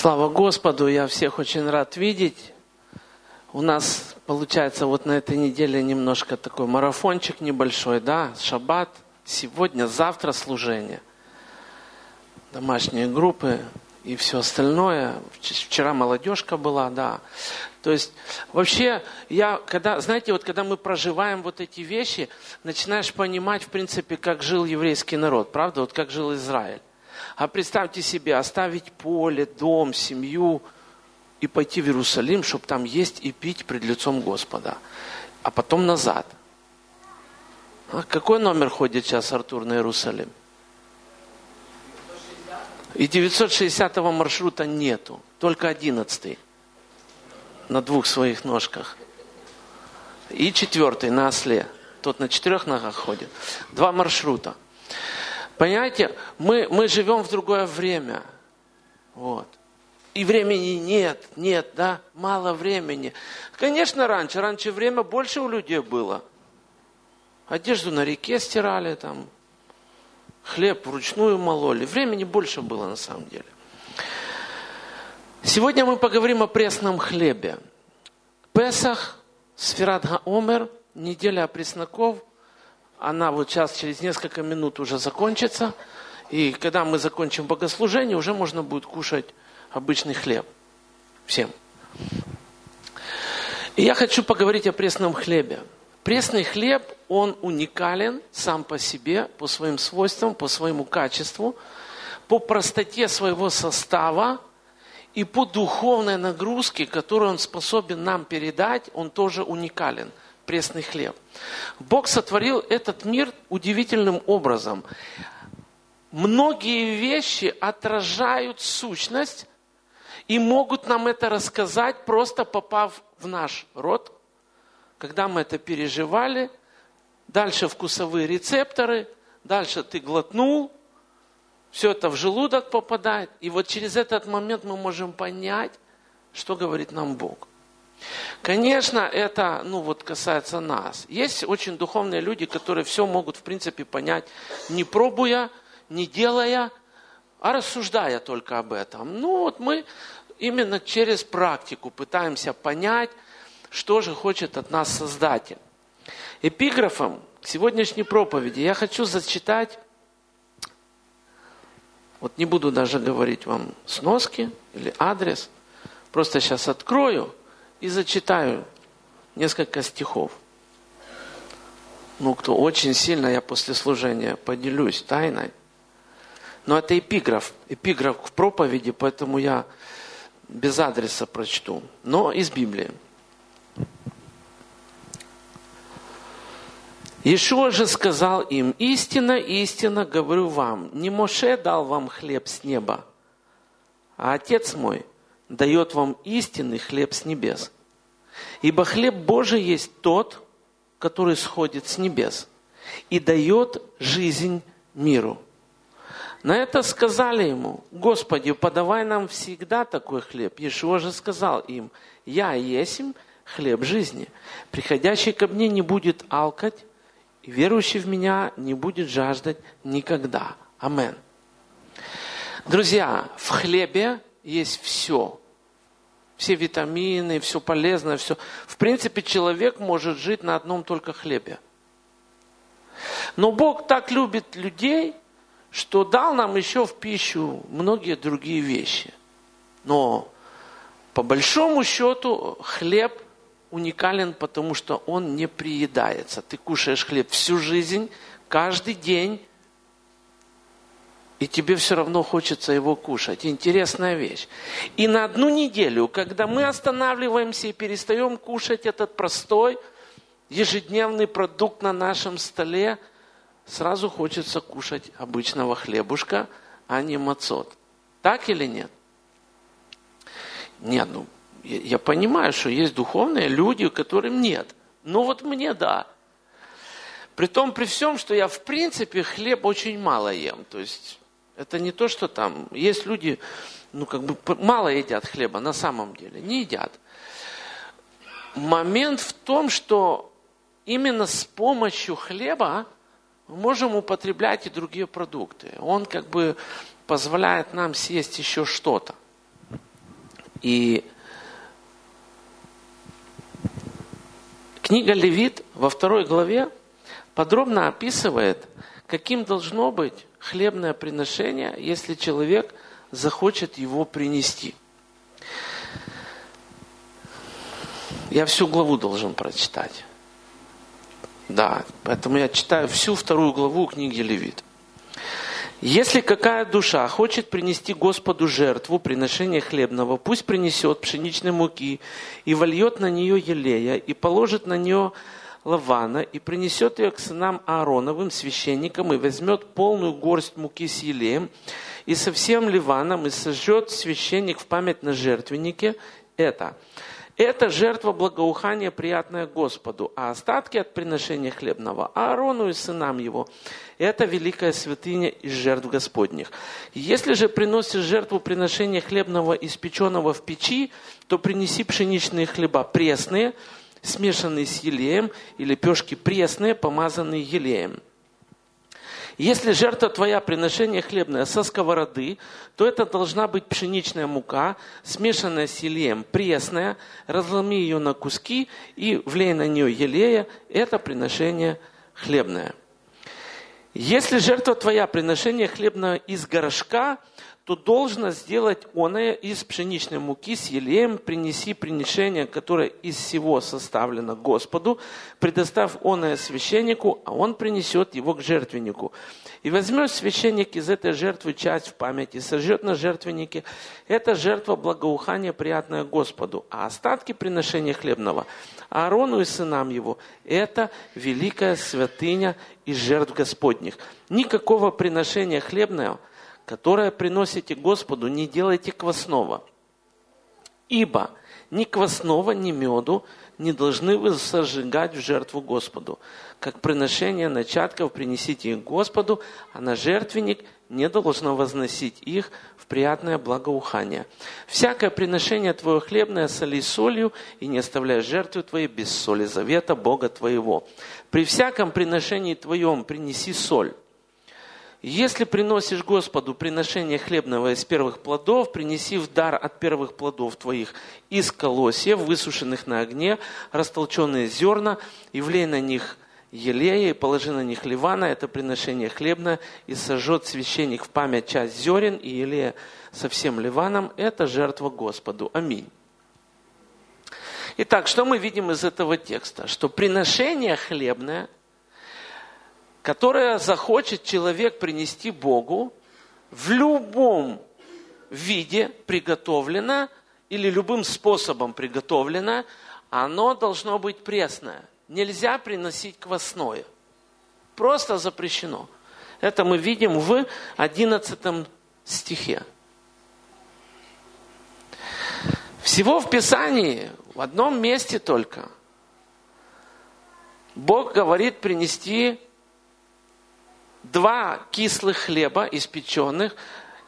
Слава Господу, я всех очень рад видеть. У нас получается вот на этой неделе немножко такой марафончик небольшой, да, шаббат, сегодня, завтра служение. Домашние группы и все остальное. Вчера молодежка была, да. То есть вообще, я, когда, знаете, вот когда мы проживаем вот эти вещи, начинаешь понимать, в принципе, как жил еврейский народ, правда, вот как жил Израиль. А представьте себе, оставить поле, дом, семью и пойти в Иерусалим, чтобы там есть и пить пред лицом Господа. А потом назад. А какой номер ходит сейчас Артур на Иерусалим? И 960 маршрута нету, только 11 на двух своих ножках. И четвертый на осле. Тот на четырех ногах ходит. Два маршрута. Понимаете, мы, мы живем в другое время. Вот. И времени нет, нет, да, мало времени. Конечно, раньше, раньше время больше у людей было. Одежду на реке стирали, там, хлеб вручную мололи. Времени больше было на самом деле. Сегодня мы поговорим о пресном хлебе. Песах, Сферат Гаомер, неделя пресноков – она вот сейчас через несколько минут уже закончится. И когда мы закончим богослужение, уже можно будет кушать обычный хлеб. Всем. И я хочу поговорить о пресном хлебе. Пресный хлеб, он уникален сам по себе, по своим свойствам, по своему качеству, по простоте своего состава и по духовной нагрузке, которую он способен нам передать, он тоже уникален – пресный хлеб. Бог сотворил этот мир удивительным образом. Многие вещи отражают сущность и могут нам это рассказать, просто попав в наш рот, когда мы это переживали. Дальше вкусовые рецепторы, дальше ты глотнул, все это в желудок попадает. И вот через этот момент мы можем понять, что говорит нам Бог. Конечно, это ну, вот касается нас. Есть очень духовные люди, которые все могут, в принципе, понять, не пробуя, не делая, а рассуждая только об этом. Ну вот мы именно через практику пытаемся понять, что же хочет от нас Создатель. Эпиграфом сегодняшней проповеди я хочу зачитать, вот не буду даже говорить вам сноски или адрес, просто сейчас открою – и зачитаю несколько стихов. Ну, кто очень сильно, я после служения поделюсь тайной. Но это эпиграф, эпиграф к проповеди, поэтому я без адреса прочту, но из Библии. Ишуа же сказал им, истинно, истинно говорю вам, не Моше дал вам хлеб с неба, а Отец мой дает вам истинный хлеб с небес. Ибо хлеб Божий есть тот, который сходит с небес и дает жизнь миру. На это сказали ему, Господи, подавай нам всегда такой хлеб. Иешуа же сказал им, я есмь хлеб жизни. Приходящий ко мне не будет алкать, и верующий в меня не будет жаждать никогда. Амен. Друзья, в хлебе есть все все витамины, все полезное, все. В принципе, человек может жить на одном только хлебе. Но Бог так любит людей, что дал нам еще в пищу многие другие вещи. Но по большому счету хлеб уникален, потому что он не приедается. Ты кушаешь хлеб всю жизнь, каждый день, и тебе все равно хочется его кушать. Интересная вещь. И на одну неделю, когда мы останавливаемся и перестаем кушать этот простой ежедневный продукт на нашем столе, сразу хочется кушать обычного хлебушка, а не мацот. Так или нет? Нет, ну, я понимаю, что есть духовные люди, которым нет. Но вот мне да. При том, при всем, что я в принципе хлеб очень мало ем. То есть это не то, что там... Есть люди, ну, как бы мало едят хлеба на самом деле. Не едят. Момент в том, что именно с помощью хлеба мы можем употреблять и другие продукты. Он как бы позволяет нам съесть еще что-то. И книга Левит во второй главе подробно описывает, каким должно быть хлебное приношение, если человек захочет его принести. Я всю главу должен прочитать. Да, поэтому я читаю всю вторую главу книги Левит. Если какая душа хочет принести Господу жертву, приношение хлебного, пусть принесет пшеничной муки и вольет на нее елея, и положит на нее Лавана, и принесет ее к сынам Аароновым, священникам, и возьмет полную горсть муки с елеем, и со всем Ливаном, и сожжет священник в память на жертвеннике это – это жертва благоухания, приятная Господу, а остатки от приношения хлебного Аарону и сынам его. Это великая святыня из жертв Господних. Если же приносишь жертву приношения хлебного, испеченного в печи, то принеси пшеничные хлеба пресные, смешанные с елеем, или лепешки пресные, помазанные елеем. Если жертва твоя приношение хлебное со сковороды, то это должна быть пшеничная мука, смешанная с елеем, пресная, разломи ее на куски и влей на нее елея, это приношение хлебное. Если жертва твоя приношение хлебное из горшка, то должно сделать оное из пшеничной муки с елеем, принеси приношение, которое из всего составлено Господу, предоставь оное священнику, а он принесет его к жертвеннику. И возьмет священник из этой жертвы часть в памяти, сожжет на жертвеннике. Это жертва благоухания, приятная Господу. А остатки приношения хлебного Аарону и сынам его – это великая святыня из жертв Господних. Никакого приношения хлебного – которое приносите Господу, не делайте квасного. Ибо ни квасного, ни меду не должны вы сожигать в жертву Господу. Как приношение начатков принесите их Господу, а на жертвенник не должно возносить их в приятное благоухание. Всякое приношение твое хлебное соли солью, и не оставляй жертвы твоей без соли завета Бога твоего. При всяком приношении твоем принеси соль, если приносишь Господу приношение хлебного из первых плодов, принеси в дар от первых плодов твоих из колосьев, высушенных на огне, растолченные зерна, и влей на них елея, и положи на них ливана, это приношение хлебное, и сожжет священник в память часть зерен и елея со всем ливаном, это жертва Господу. Аминь. Итак, что мы видим из этого текста? Что приношение хлебное – которое захочет человек принести Богу, в любом виде приготовлено или любым способом приготовлено, оно должно быть пресное. Нельзя приносить квасное. Просто запрещено. Это мы видим в 11 стихе. Всего в Писании, в одном месте только, Бог говорит принести два кислых хлеба испеченных,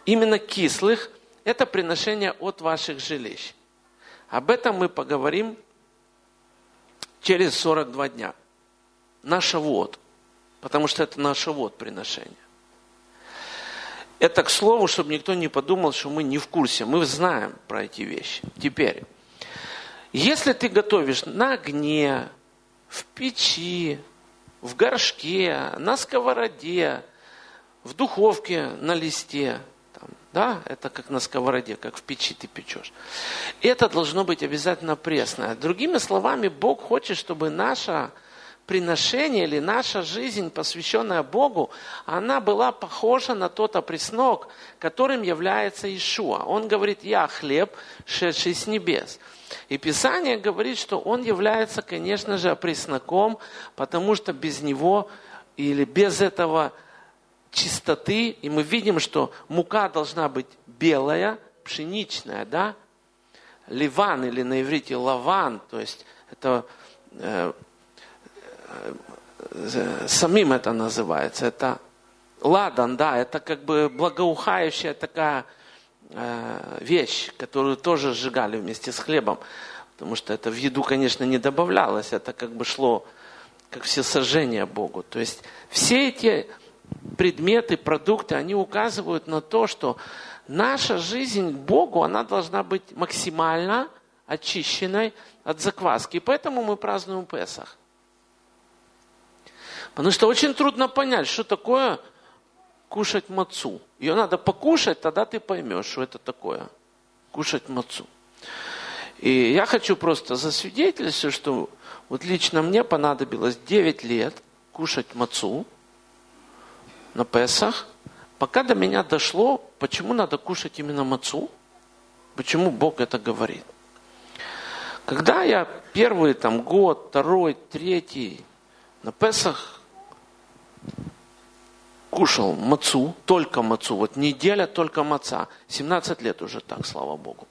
именно кислых, это приношение от ваших жилищ. Об этом мы поговорим через 42 дня. Наша вот, потому что это наше вот приношение. Это к слову, чтобы никто не подумал, что мы не в курсе. Мы знаем про эти вещи. Теперь, если ты готовишь на огне, в печи, в горшке, на сковороде, в духовке на листе. Там, да, это как на сковороде, как в печи ты печешь. Это должно быть обязательно пресное. Другими словами, Бог хочет, чтобы наша приношение или наша жизнь, посвященная Богу, она была похожа на тот опреснок, которым является Ишуа. Он говорит, я хлеб, шедший с небес. И Писание говорит, что он является, конечно же, опресноком, потому что без него или без этого чистоты, и мы видим, что мука должна быть белая, пшеничная, да? Ливан или на иврите лаван, то есть это э, э, самим это называется, это ладан, да, это как бы благоухающая такая Э, вещь, которую тоже сжигали вместе с хлебом. Потому что это в еду, конечно, не добавлялось, это как бы шло как все сожжения Богу. То есть все эти предметы, продукты, они указывают на то, что наша жизнь к Богу, она должна быть максимально очищенной от закваски. И поэтому мы празднуем Песах. Потому что очень трудно понять, что такое кушать мацу. Ее надо покушать, тогда ты поймешь, что это такое. Кушать мацу. И я хочу просто засвидетельствовать, что вот лично мне понадобилось 9 лет кушать мацу на Песах, пока до меня дошло, почему надо кушать именно мацу, почему Бог это говорит. Когда я первый там, год, второй, третий на Песах кушал мацу, только мацу, вот неделя только маца, 17 лет уже так, слава Богу.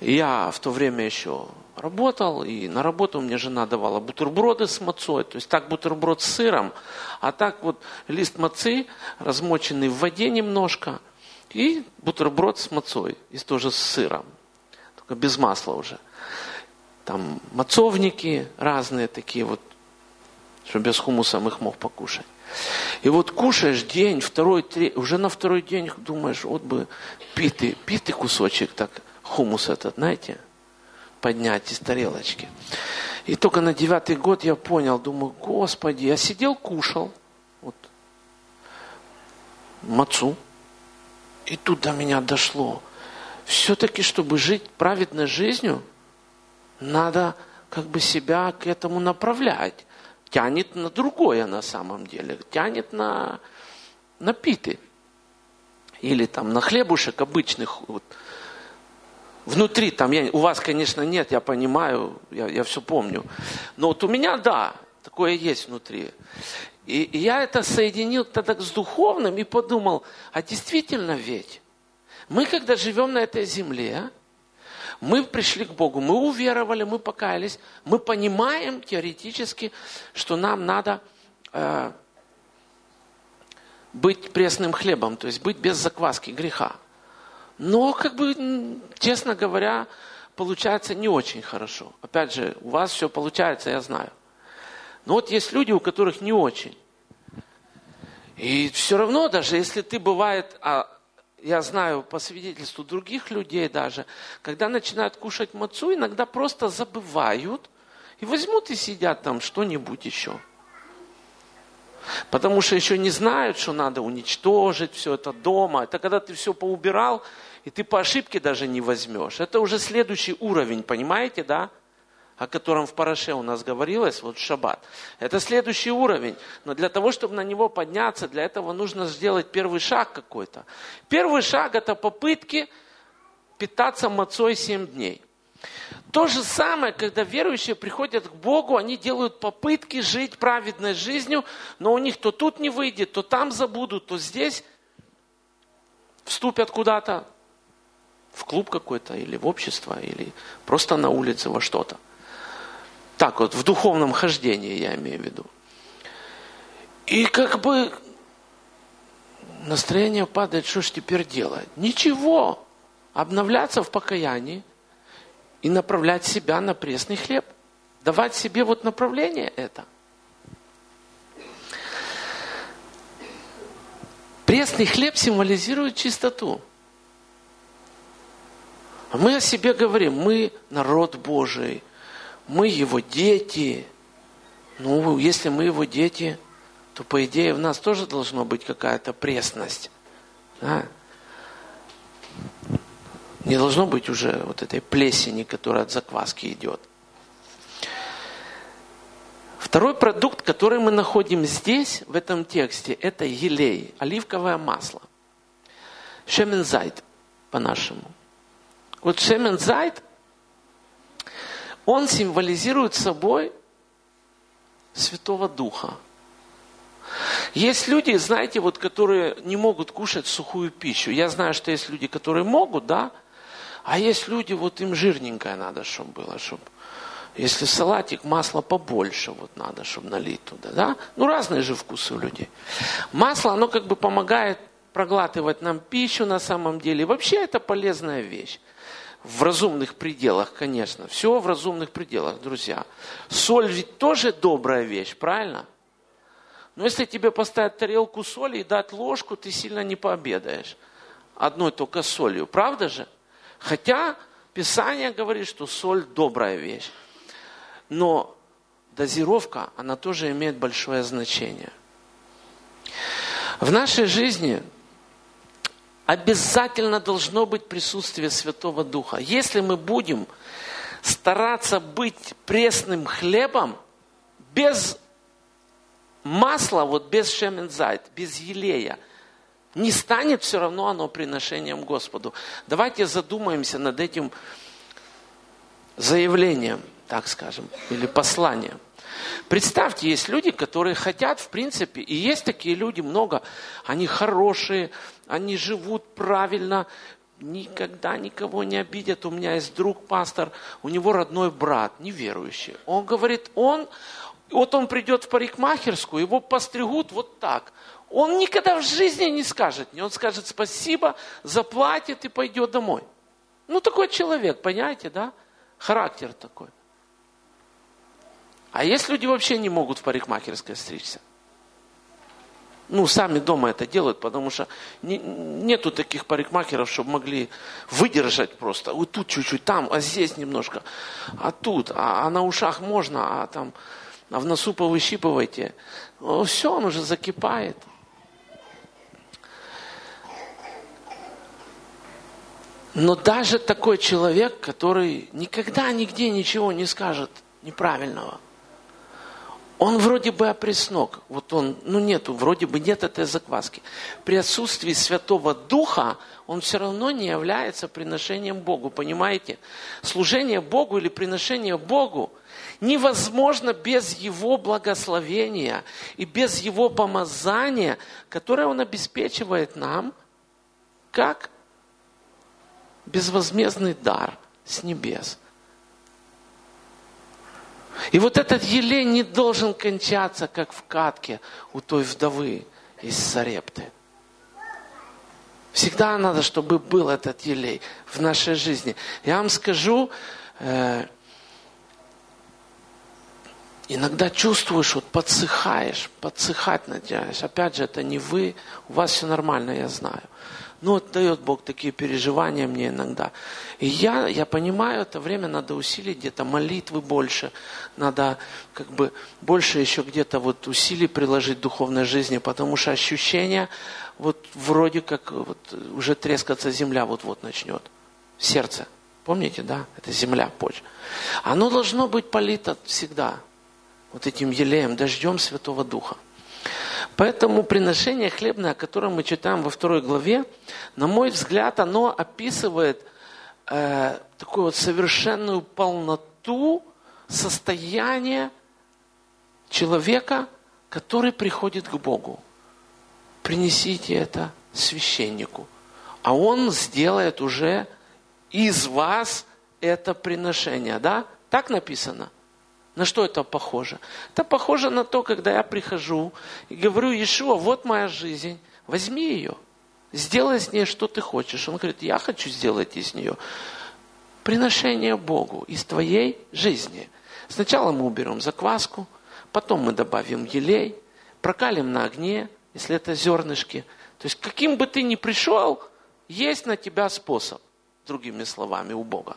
Я в то время еще работал, и на работу мне жена давала бутерброды с мацой, то есть так бутерброд с сыром, а так вот лист мацы, размоченный в воде немножко, и бутерброд с мацой, и тоже с сыром, только без масла уже. Там мацовники разные такие вот, чтобы без хумуса их мог покушать. И вот кушаешь день, второй, третий, уже на второй день думаешь, вот бы питый, питый кусочек так, хумус этот, знаете, поднять из тарелочки. И только на девятый год я понял, думаю, Господи, я сидел, кушал, вот, мацу, и тут до меня дошло. Все-таки, чтобы жить праведной жизнью, надо как бы себя к этому направлять тянет на другое на самом деле, тянет на, на питы. Или там на хлебушек обычных. Вот. Внутри там, я, у вас, конечно, нет, я понимаю, я, я все помню. Но вот у меня, да, такое есть внутри. И, и я это соединил тогда с духовным и подумал, а действительно ведь, мы когда живем на этой земле, мы пришли к Богу, мы уверовали, мы покаялись, мы понимаем теоретически, что нам надо э, быть пресным хлебом, то есть быть без закваски греха. Но, как бы, честно говоря, получается не очень хорошо. Опять же, у вас все получается, я знаю. Но вот есть люди, у которых не очень. И все равно, даже если ты бывает, а я знаю по свидетельству других людей даже, когда начинают кушать мацу, иногда просто забывают и возьмут и сидят там что-нибудь еще. Потому что еще не знают, что надо уничтожить все это дома. Это когда ты все поубирал, и ты по ошибке даже не возьмешь. Это уже следующий уровень, понимаете, да? О котором в Параше у нас говорилось, вот шаббат. Это следующий уровень. Но для того, чтобы на него подняться, для этого нужно сделать первый шаг какой-то. Первый шаг – это попытки питаться мацой 7 дней. То же самое, когда верующие приходят к Богу, они делают попытки жить праведной жизнью, но у них то тут не выйдет, то там забудут, то здесь вступят куда-то в клуб какой-то, или в общество, или просто на улице во что-то. Так вот, в духовном хождении я имею в виду. И как бы настроение падает, что ж теперь делать? Ничего. Обновляться в покаянии и направлять себя на пресный хлеб. Давать себе вот направление это. Пресный хлеб символизирует чистоту. А мы о себе говорим, мы народ Божий, мы его дети. Ну, если мы его дети, то, по идее, в нас тоже должна быть какая-то пресность. Да? Не должно быть уже вот этой плесени, которая от закваски идет. Второй продукт, который мы находим здесь, в этом тексте, это елей, оливковое масло. Шемензайт по-нашему. Вот шемензайт он символизирует собой Святого Духа. Есть люди, знаете, вот, которые не могут кушать сухую пищу. Я знаю, что есть люди, которые могут, да, а есть люди, вот им жирненькое надо, чтобы было, чтобы если салатик, масло побольше вот надо, чтобы налить туда, да? Ну, разные же вкусы у людей. Масло, оно как бы помогает проглатывать нам пищу на самом деле. Вообще это полезная вещь в разумных пределах, конечно. Все в разумных пределах, друзья. Соль ведь тоже добрая вещь, правильно? Но если тебе поставить тарелку соли и дать ложку, ты сильно не пообедаешь. Одной только солью. Правда же? Хотя Писание говорит, что соль добрая вещь. Но дозировка, она тоже имеет большое значение. В нашей жизни обязательно должно быть присутствие Святого Духа. Если мы будем стараться быть пресным хлебом, без масла, вот без шемензайт, без елея, не станет все равно оно приношением Господу. Давайте задумаемся над этим заявлением, так скажем, или посланием. Представьте, есть люди, которые хотят, в принципе, и есть такие люди много, они хорошие, они живут правильно, никогда никого не обидят. У меня есть друг, пастор, у него родной брат, неверующий. Он говорит, он, вот он придет в парикмахерскую, его постригут вот так. Он никогда в жизни не скажет, не он скажет спасибо, заплатит и пойдет домой. Ну, такой человек, понимаете, да? Характер такой. А есть люди вообще не могут в парикмахерской стричься? Ну, сами дома это делают, потому что не, нету таких парикмахеров, чтобы могли выдержать просто. Вот тут чуть-чуть, там, а здесь немножко, а тут, а, а на ушах можно, а там, а в носу повыщипывайте. Ну, все, он уже закипает. Но даже такой человек, который никогда нигде ничего не скажет неправильного – он вроде бы опреснок, вот он, ну нету, вроде бы нет этой закваски. При отсутствии Святого Духа он все равно не является приношением Богу, понимаете? Служение Богу или приношение Богу невозможно без Его благословения и без Его помазания, которое Он обеспечивает нам, как безвозмездный дар с небес. И вот этот елей не должен кончаться, как в катке у той вдовы из Сарепты. Всегда надо, чтобы был этот елей в нашей жизни. Я вам скажу, э, иногда чувствуешь, вот подсыхаешь, подсыхать начинаешь. Опять же, это не вы, у вас все нормально, я знаю. Ну, вот дает Бог такие переживания мне иногда. И я, я понимаю, это время надо усилить где-то молитвы больше, надо как бы больше еще где-то вот усилий приложить в духовной жизни, потому что ощущение вот вроде как вот уже трескаться земля вот-вот начнет. Сердце. Помните, да? Это земля, почва. Оно должно быть полито всегда вот этим елеем, дождем Святого Духа. Поэтому приношение хлебное, о котором мы читаем во второй главе, на мой взгляд, оно описывает э, такую вот совершенную полноту состояния человека, который приходит к Богу. Принесите это священнику, а он сделает уже из вас это приношение, да? Так написано – на что это похоже? Это похоже на то, когда я прихожу и говорю, Иешуа, вот моя жизнь, возьми ее, сделай с ней, что ты хочешь. Он говорит, я хочу сделать из нее приношение Богу из твоей жизни. Сначала мы уберем закваску, потом мы добавим елей, прокалим на огне, если это зернышки. То есть каким бы ты ни пришел, есть на тебя способ, другими словами, у Бога.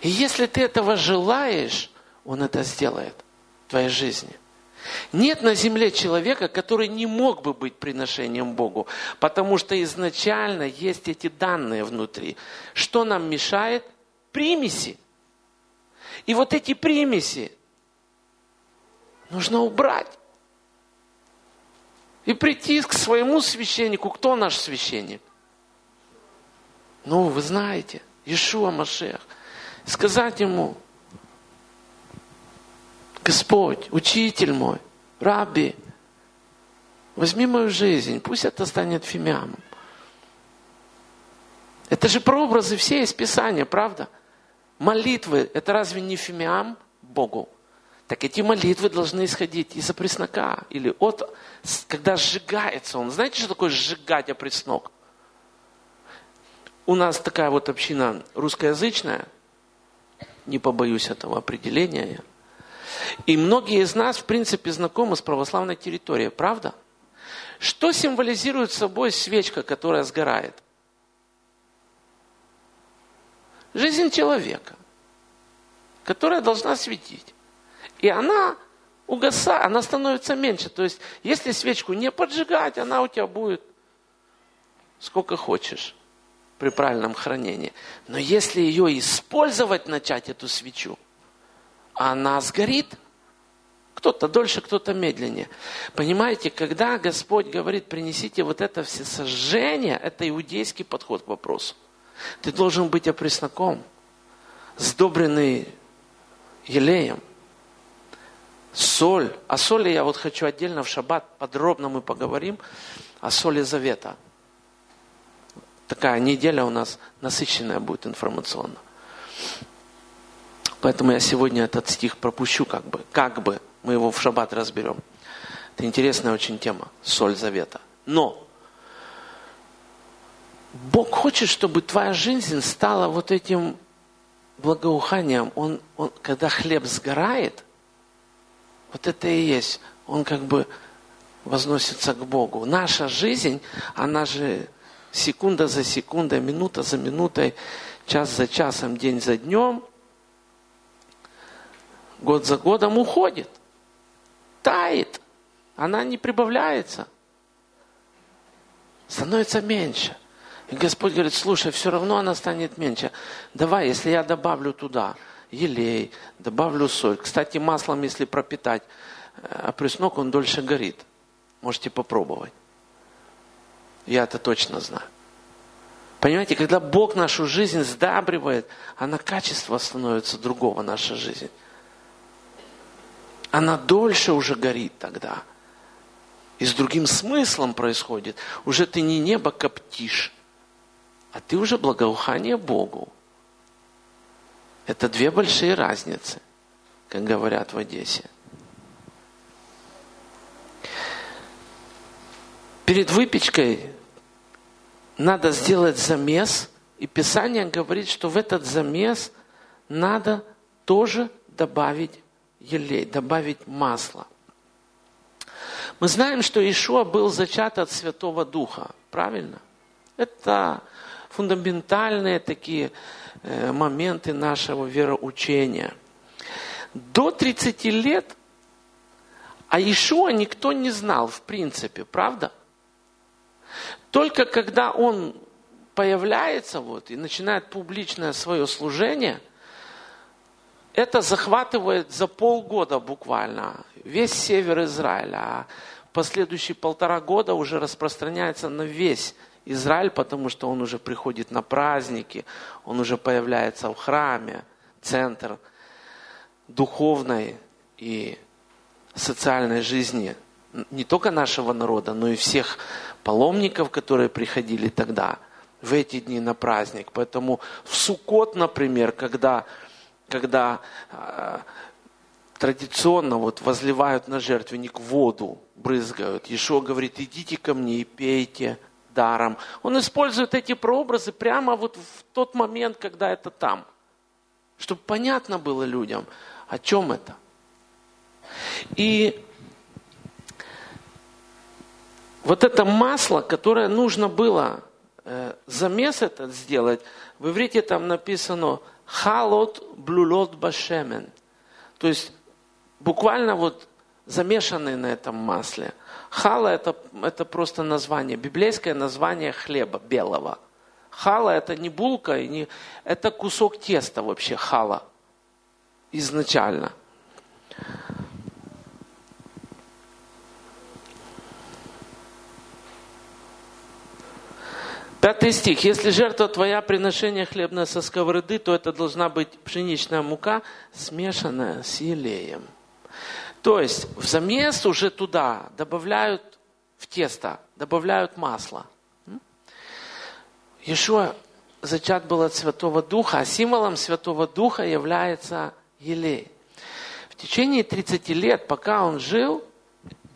И если ты этого желаешь, Он это сделает в твоей жизни. Нет на земле человека, который не мог бы быть приношением Богу, потому что изначально есть эти данные внутри. Что нам мешает? Примеси. И вот эти примеси нужно убрать. И прийти к своему священнику. Кто наш священник? Ну, вы знаете, Ишуа Машех – сказать ему, Господь, учитель мой, Рабби, возьми мою жизнь, пусть это станет фимиамом. Это же прообразы все из Писания, правда? Молитвы, это разве не фимиам Богу? Так эти молитвы должны исходить из опреснока или от, когда сжигается он. Знаете, что такое сжигать опреснок? У нас такая вот община русскоязычная – не побоюсь этого определения. И многие из нас, в принципе, знакомы с православной территорией, правда? Что символизирует собой свечка, которая сгорает? Жизнь человека, которая должна светить. И она угасает, она становится меньше. То есть, если свечку не поджигать, она у тебя будет сколько хочешь при правильном хранении. Но если ее использовать начать, эту свечу, она сгорит. Кто-то дольше, кто-то медленнее. Понимаете, когда Господь говорит, принесите вот это все сожжение, это иудейский подход к вопросу. Ты должен быть опресноком, сдобренный елеем, соль. О соли я вот хочу отдельно в шаббат, подробно мы поговорим, о соли завета. Такая неделя у нас насыщенная будет информационно. Поэтому я сегодня этот стих пропущу, как бы, как бы мы его в шаббат разберем. Это интересная очень тема, соль завета. Но Бог хочет, чтобы твоя жизнь стала вот этим благоуханием. Он, он, когда хлеб сгорает, вот это и есть. Он как бы возносится к Богу. Наша жизнь, она же секунда за секундой, минута за минутой, час за часом, день за днем, год за годом уходит, тает. Она не прибавляется, становится меньше. И Господь говорит, слушай, все равно она станет меньше. Давай, если я добавлю туда елей, добавлю соль. Кстати, маслом, если пропитать опреснок, он дольше горит. Можете попробовать. Я это точно знаю. Понимаете, когда Бог нашу жизнь сдабривает, она качество становится другого, наша жизнь. Она дольше уже горит тогда. И с другим смыслом происходит. Уже ты не небо коптишь, а ты уже благоухание Богу. Это две большие разницы, как говорят в Одессе. Перед выпечкой надо сделать замес, и Писание говорит, что в этот замес надо тоже добавить елей, добавить масло. Мы знаем, что Ишуа был зачат от Святого Духа, правильно? Это фундаментальные такие э, моменты нашего вероучения. До 30 лет а Ишуа никто не знал, в принципе, правда? Только когда он появляется вот, и начинает публичное свое служение, это захватывает за полгода буквально весь север Израиля. А последующие полтора года уже распространяется на весь Израиль, потому что он уже приходит на праздники, он уже появляется в храме, центр духовной и социальной жизни не только нашего народа, но и всех паломников, которые приходили тогда, в эти дни на праздник. Поэтому в Суккот, например, когда, когда э, традиционно вот возливают на жертвенник воду, брызгают, Ешо говорит, идите ко мне и пейте даром. Он использует эти прообразы прямо вот в тот момент, когда это там. Чтобы понятно было людям, о чем это. И вот это масло, которое нужно было э, замес этот сделать, в иврите там написано халот блюлот башемен. То есть буквально вот замешанный на этом масле. Хала это, это просто название, библейское название хлеба белого. Хала это не булка, и не, это кусок теста вообще хала изначально. Пятый стих. Если жертва твоя приношение хлебное со сковороды, то это должна быть пшеничная мука, смешанная с елеем. То есть в замес уже туда добавляют в тесто, добавляют масло. Иешуа зачат был от Святого Духа, а символом Святого Духа является елей. В течение 30 лет, пока он жил,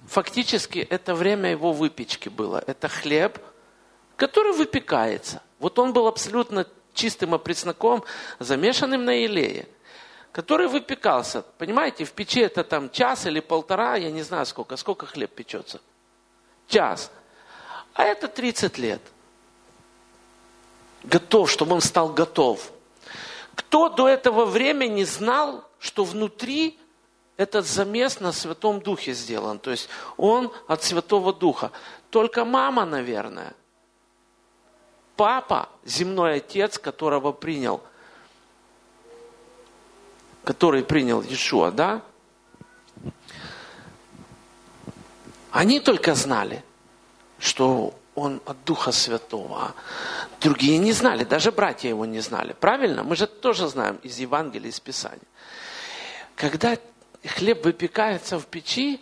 фактически это время его выпечки было. Это хлеб – который выпекается. Вот он был абсолютно чистым опресноком, замешанным на елее. который выпекался. Понимаете, в печи это там час или полтора, я не знаю сколько, сколько хлеб печется. Час. А это 30 лет. Готов, чтобы он стал готов. Кто до этого времени знал, что внутри этот замес на Святом Духе сделан? То есть он от Святого Духа. Только мама, наверное. Папа, земной отец, которого принял, который принял Иешуа, да? Они только знали, что он от Духа Святого. Другие не знали, даже братья его не знали. Правильно? Мы же тоже знаем из Евангелия, из Писания. Когда хлеб выпекается в печи,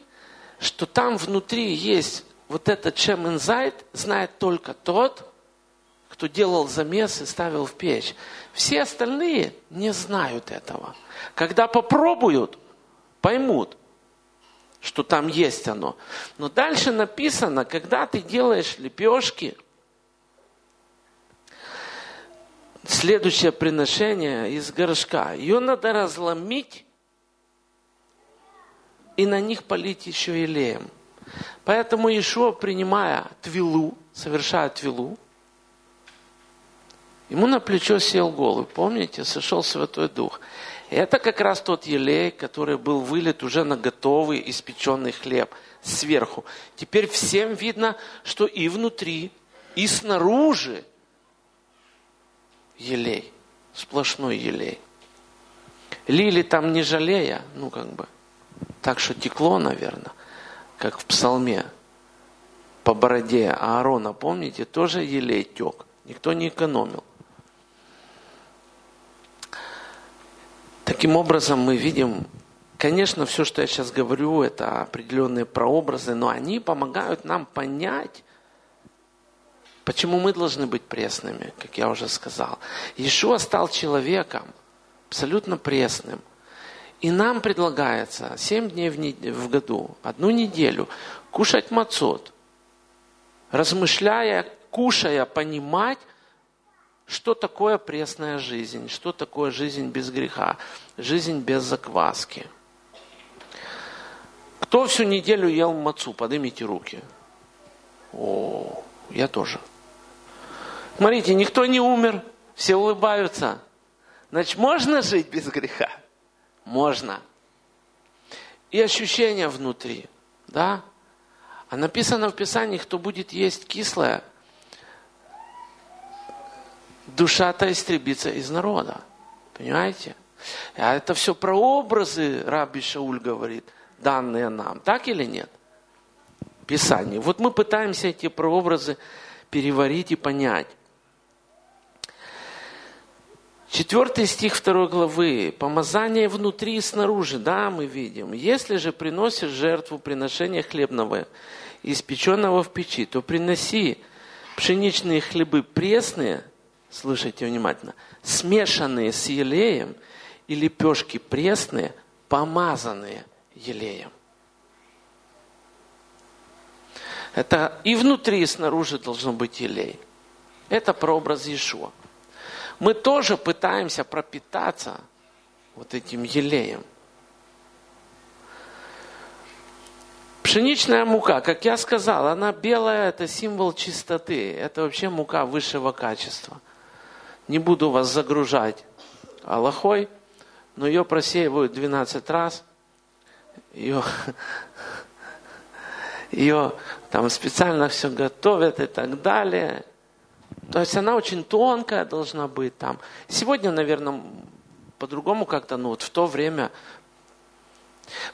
что там внутри есть вот этот шемензайт, знает только тот, кто делал замес и ставил в печь. Все остальные не знают этого. Когда попробуют, поймут, что там есть оно. Но дальше написано, когда ты делаешь лепешки, следующее приношение из горшка, ее надо разломить и на них полить еще елеем. Поэтому Ишуа, принимая твилу, совершая твилу, ему на плечо сел голубь, помните, сошел Святой Дух. Это как раз тот елей, который был вылит уже на готовый испеченный хлеб сверху. Теперь всем видно, что и внутри, и снаружи елей, сплошной елей. Лили там не жалея, ну как бы, так что текло, наверное, как в псалме по бороде Аарона, помните, тоже елей тек, никто не экономил. Таким образом, мы видим, конечно, все, что я сейчас говорю, это определенные прообразы, но они помогают нам понять, Почему мы должны быть пресными, как я уже сказал? Иешуа стал человеком, абсолютно пресным. И нам предлагается 7 дней в, нед... в году, одну неделю, кушать мацот, размышляя, кушая, понимать, что такое пресная жизнь, что такое жизнь без греха, жизнь без закваски. Кто всю неделю ел мацу? Поднимите руки. О, я тоже. Смотрите, никто не умер, все улыбаются. Значит, можно жить без греха? Можно. И ощущения внутри, да? А написано в Писании, кто будет есть кислое, душа-то истребится из народа. Понимаете? А это все про образы, Раби Шауль говорит, данные нам. Так или нет? Писание. Вот мы пытаемся эти прообразы переварить и понять. Четвертый стих второй главы. Помазание внутри и снаружи. Да, мы видим. Если же приносишь жертву приношения хлебного, испеченного в печи, то приноси пшеничные хлебы пресные, слушайте внимательно, смешанные с елеем, и лепешки пресные, помазанные елеем. Это и внутри, и снаружи должно быть елей. Это прообраз Иешуа мы тоже пытаемся пропитаться вот этим елеем. Пшеничная мука, как я сказал, она белая, это символ чистоты. Это вообще мука высшего качества. Не буду вас загружать аллахой, но ее просеивают 12 раз. Ее, ее там специально все готовят и так далее. То есть она очень тонкая должна быть там. Сегодня, наверное, по-другому как-то, ну вот в то время,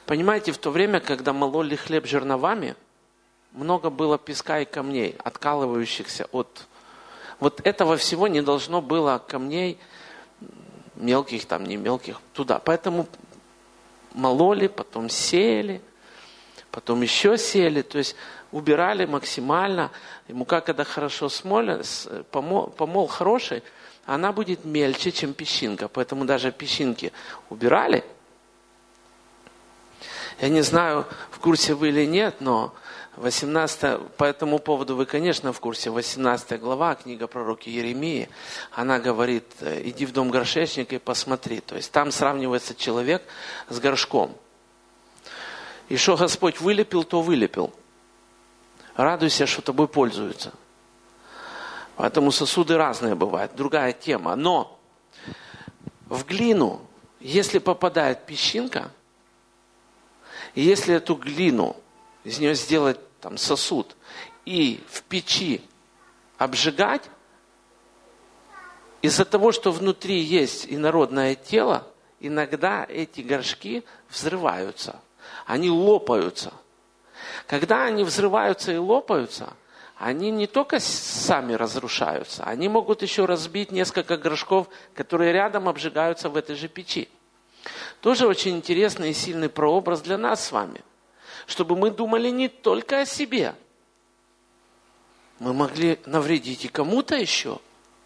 понимаете, в то время, когда мололи хлеб жерновами, много было песка и камней, откалывающихся от... Вот этого всего не должно было камней, мелких там, не мелких, туда. Поэтому мололи, потом сеяли, потом еще сеяли. То есть убирали максимально. И мука, когда хорошо смолен, помол, помол хороший, она будет мельче, чем песчинка. Поэтому даже песчинки убирали. Я не знаю, в курсе вы или нет, но 18, по этому поводу вы, конечно, в курсе. 18 глава, книга пророки Еремии, она говорит, иди в дом горшечника и посмотри. То есть там сравнивается человек с горшком. И что Господь вылепил, то вылепил. Радуйся, что тобой пользуются. Поэтому сосуды разные бывают. Другая тема. Но в глину, если попадает песчинка, если эту глину, из нее сделать там сосуд, и в печи обжигать, из-за того, что внутри есть инородное тело, иногда эти горшки взрываются, они лопаются. Когда они взрываются и лопаются, они не только сами разрушаются, они могут еще разбить несколько горшков, которые рядом обжигаются в этой же печи. Тоже очень интересный и сильный прообраз для нас с вами. Чтобы мы думали не только о себе. Мы могли навредить и кому-то еще.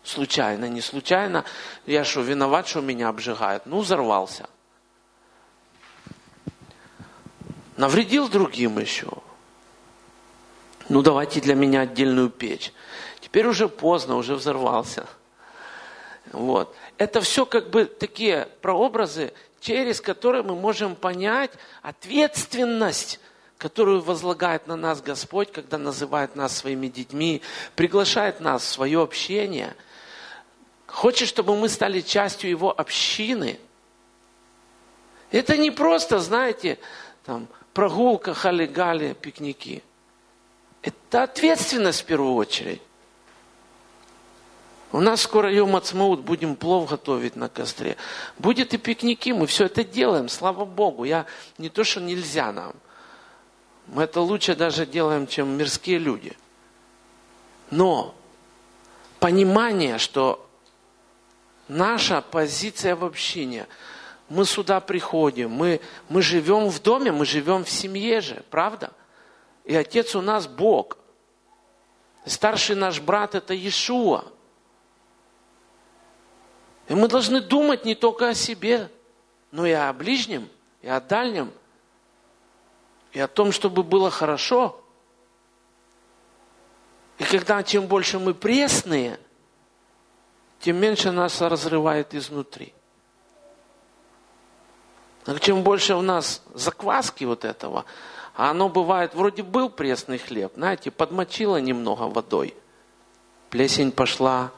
Случайно, не случайно. Я что, виноват, что меня обжигает? Ну, взорвался. Навредил другим еще. Ну, давайте для меня отдельную печь. Теперь уже поздно, уже взорвался. Вот. Это все как бы такие прообразы, через которые мы можем понять ответственность, которую возлагает на нас Господь, когда называет нас своими детьми, приглашает нас в свое общение. Хочет, чтобы мы стали частью Его общины. Это не просто, знаете, там, прогулка, хали-гали, пикники – это ответственность в первую очередь. У нас скоро Йом Ацмаут, будем плов готовить на костре. Будет и пикники, мы все это делаем, слава Богу. Я не то, что нельзя нам. Мы это лучше даже делаем, чем мирские люди. Но понимание, что наша позиция в общине, мы сюда приходим, мы, мы живем в доме, мы живем в семье же, правда? И отец у нас Бог. Старший наш брат это Иешуа. И мы должны думать не только о себе, но и о ближнем, и о дальнем, и о том, чтобы было хорошо. И когда чем больше мы пресные, тем меньше нас разрывает изнутри. А чем больше у нас закваски вот этого, а оно бывает, вроде был пресный хлеб, знаете, подмочило немного водой. Плесень пошла,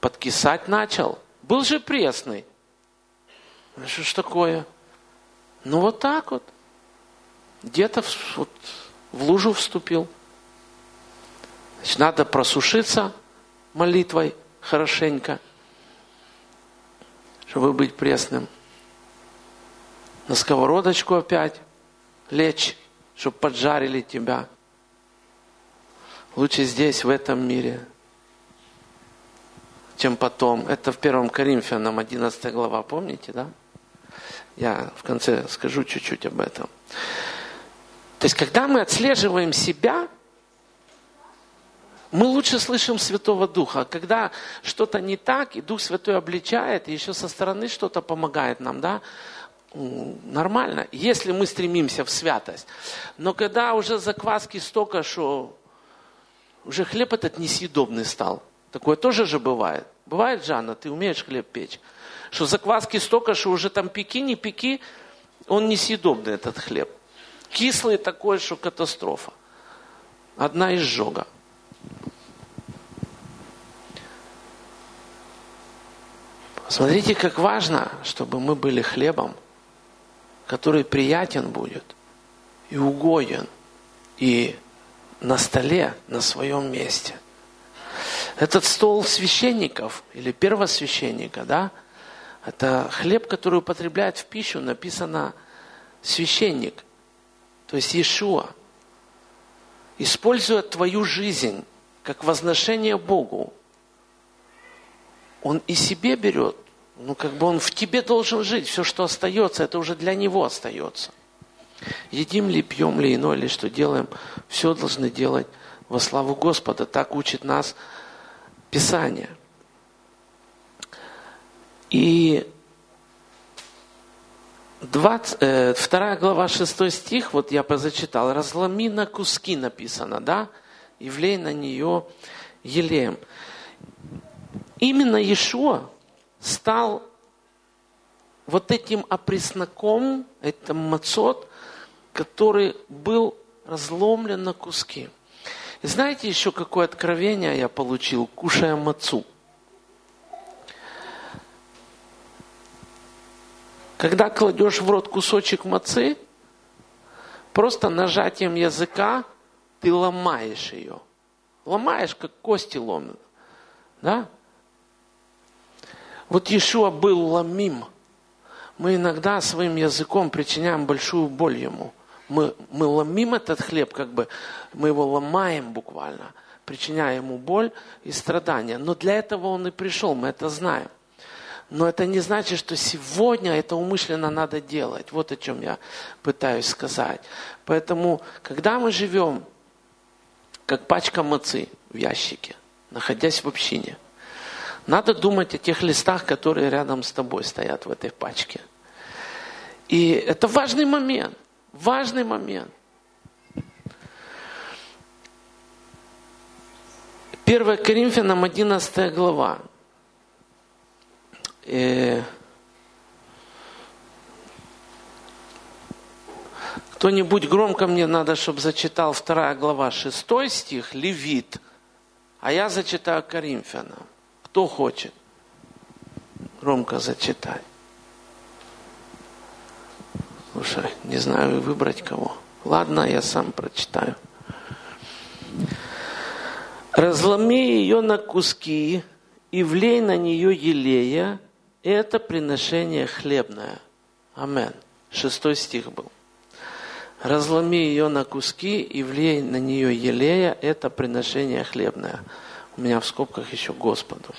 подкисать начал. Был же пресный. Ну, что ж такое? Ну вот так вот. Где-то вот, в лужу вступил. Значит, надо просушиться молитвой хорошенько, чтобы быть пресным. На сковородочку опять лечь чтобы поджарили тебя. Лучше здесь, в этом мире, чем потом. Это в первом Коринфянам 11 глава, помните, да? Я в конце скажу чуть-чуть об этом. То есть, когда мы отслеживаем себя, мы лучше слышим Святого Духа. Когда что-то не так, и Дух Святой обличает, и еще со стороны что-то помогает нам, да, нормально, если мы стремимся в святость. Но когда уже закваски столько, что уже хлеб этот несъедобный стал. Такое тоже же бывает. Бывает, Жанна, ты умеешь хлеб печь. Что закваски столько, что уже там пеки, не пеки, он несъедобный, этот хлеб. Кислый такой, что катастрофа. Одна изжога. Смотрите, как важно, чтобы мы были хлебом, который приятен будет и угоден, и на столе, на своем месте. Этот стол священников или первосвященника, да, это хлеб, который употребляет в пищу, написано священник, то есть Иешуа. Используя твою жизнь как возношение Богу, он и себе берет ну, как бы он в тебе должен жить. Все, что остается, это уже для него остается. Едим ли, пьем ли, иное ли, что делаем, все должны делать во славу Господа. Так учит нас Писание. И 20, э, 2 глава 6 стих, вот я позачитал, разломи на куски написано, да, и влей на нее елеем. Именно Иешуа стал вот этим опресноком, этим мацот, который был разломлен на куски. Знаете еще какое откровение я получил, кушая мацу? Когда кладешь в рот кусочек мацы, просто нажатием языка ты ломаешь ее. Ломаешь, как кости ломят. Да? Вот Иешуа был ломим. Мы иногда своим языком причиняем большую боль ему. Мы, мы ломим этот хлеб, как бы мы его ломаем буквально, причиняя ему боль и страдания. Но для этого он и пришел, мы это знаем. Но это не значит, что сегодня это умышленно надо делать. Вот о чем я пытаюсь сказать. Поэтому, когда мы живем, как пачка мацы в ящике, находясь в общине, надо думать о тех листах, которые рядом с тобой стоят в этой пачке. И это важный момент. Важный момент. 1 Коринфянам 11 глава. Э, кто-нибудь громко мне надо, чтобы зачитал 2 глава 6 стих, Левит, а я зачитаю Коринфянам. Кто хочет громко зачитать? Слушай, не знаю выбрать кого. Ладно, я сам прочитаю. Разломи ее на куски и влей на нее елея, это приношение хлебное. Амен. Шестой стих был. Разломи ее на куски и влей на нее елея, это приношение хлебное. У меня в скобках еще Господу.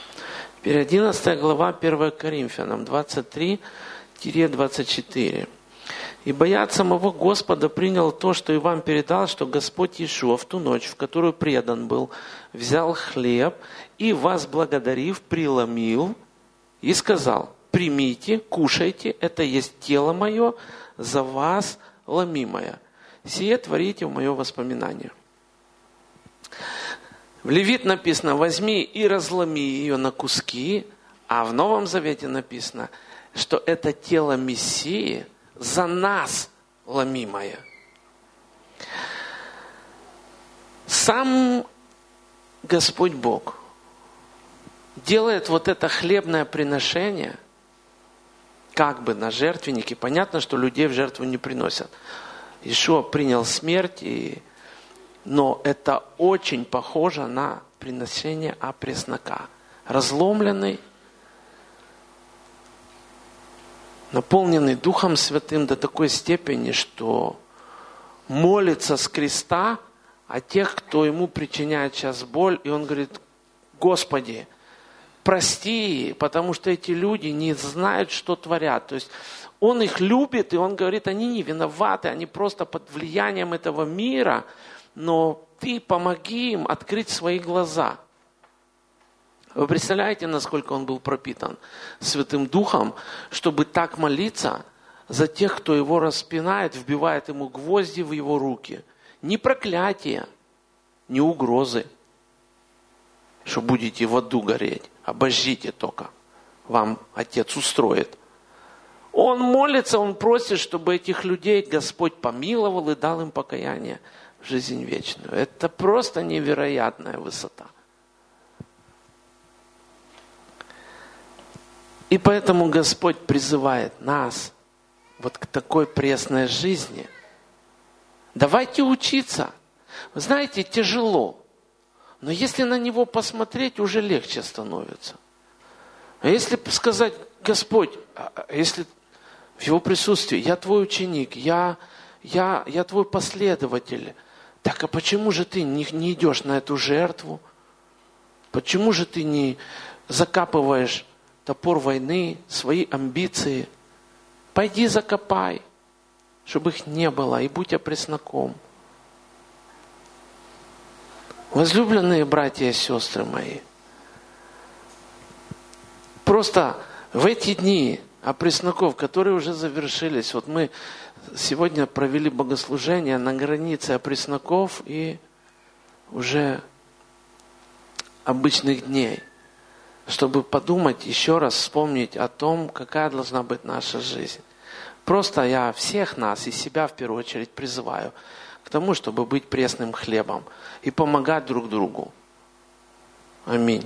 Теперь 11 глава 1 Коринфянам 23-24. «Ибо я самого Господа принял то, что и вам передал, что Господь Иешуа в ту ночь, в которую предан был, взял хлеб и, вас благодарив, преломил и сказал, примите, кушайте, это есть тело мое, за вас ломимое. Сие творите в мое воспоминание. В Левит написано, возьми и разломи ее на куски, а в Новом Завете написано, что это тело Мессии за нас ломимое. Сам Господь Бог делает вот это хлебное приношение как бы на жертвеннике. Понятно, что людей в жертву не приносят. Ишуа принял смерть, и... но это очень похоже на приношение опреснока. Разломленный, наполненный Духом Святым до такой степени, что молится с креста о тех, кто ему причиняет сейчас боль, и он говорит, Господи, прости, потому что эти люди не знают, что творят. То есть он их любит, и он говорит, они не виноваты, они просто под влиянием этого мира, но ты помоги им открыть свои глаза. Вы представляете, насколько он был пропитан Святым Духом, чтобы так молиться за тех, кто его распинает, вбивает ему гвозди в его руки. Ни проклятия, ни угрозы, что будете в аду гореть. Обождите только. Вам Отец устроит. Он молится, он просит, чтобы этих людей Господь помиловал и дал им покаяние в жизнь вечную. Это просто невероятная высота. И поэтому Господь призывает нас вот к такой пресной жизни. Давайте учиться. Вы знаете, тяжело. Но если на него посмотреть, уже легче становится. А если сказать, Господь, а, а если в его присутствии, я твой ученик, я, я, я твой последователь, так а почему же ты не, не идешь на эту жертву? Почему же ты не закапываешь топор войны, свои амбиции. Пойди закопай, чтобы их не было, и будь опресноком. Возлюбленные братья и сестры мои, просто в эти дни а пресноков, которые уже завершились. Вот мы сегодня провели богослужение на границе опресноков и уже обычных дней, чтобы подумать, еще раз вспомнить о том, какая должна быть наша жизнь. Просто я всех нас и себя в первую очередь призываю к тому, чтобы быть пресным хлебом и помогать друг другу. Аминь.